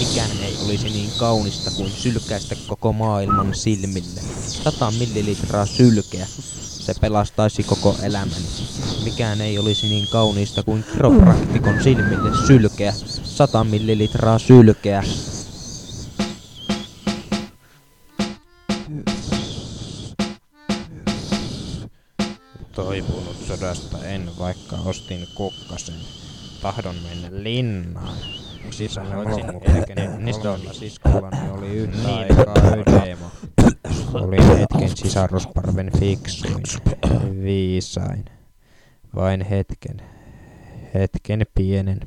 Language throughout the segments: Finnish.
Mikään ei olisi niin kaunista kuin sylkäistä koko maailman silmille. 100 millilitraa sylkeä. Se pelastaisi koko elämäni. Mikään ei olisi niin kaunista kuin kiropraktikon silmille sylkeä. 100 millilitraa sylkeä. Toipunut sodasta en, vaikka ostin kukkasen. Tahdon mennä linnaan. Hetken nistolla siskollani oli yhtä aikaa ydemo. Olin hetken sisarusparven fiksuin, viisain. Vain hetken, hetken pienen.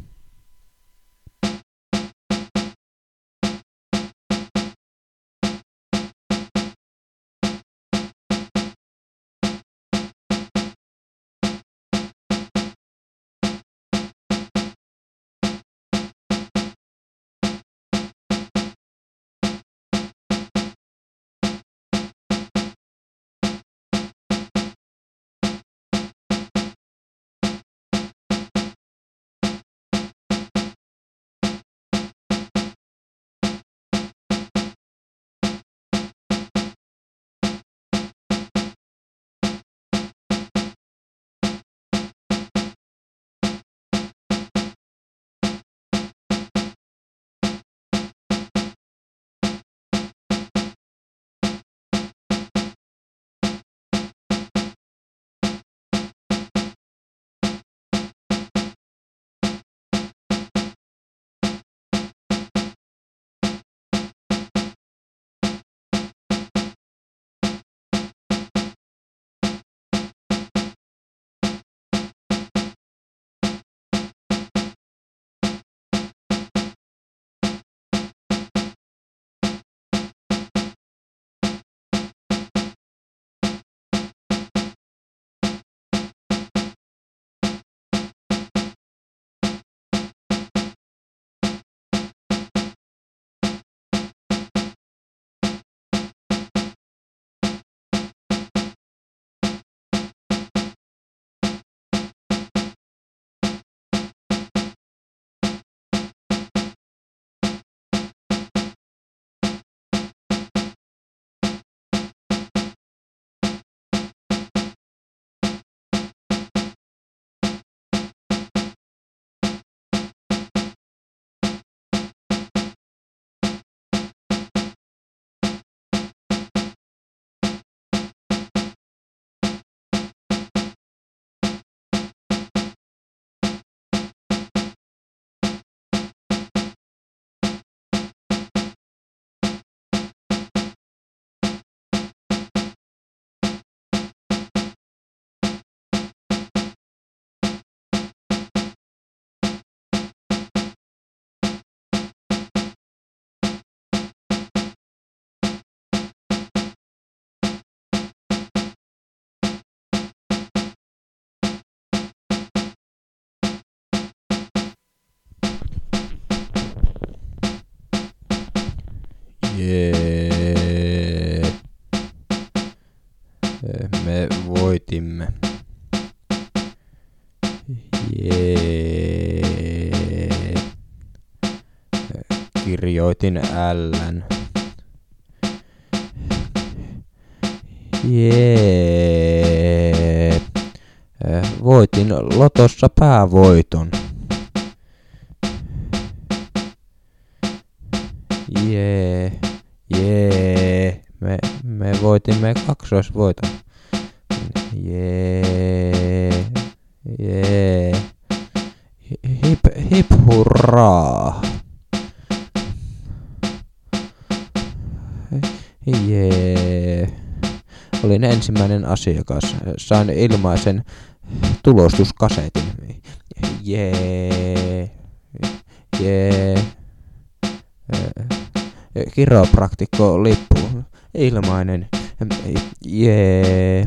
Kirjoitin Ln. Jee. Voitin Lotossa päävoiton. Jee. Jee. Me, me voitimme kaksoisvoiton. Jee. Jee. Hip, hip hurraa. Olin ensimmäinen asiakas. Sain ilmaisen tulostuskasetin. Jee. Jee. Kiropraktikko lippu. Ilmainen. Jee.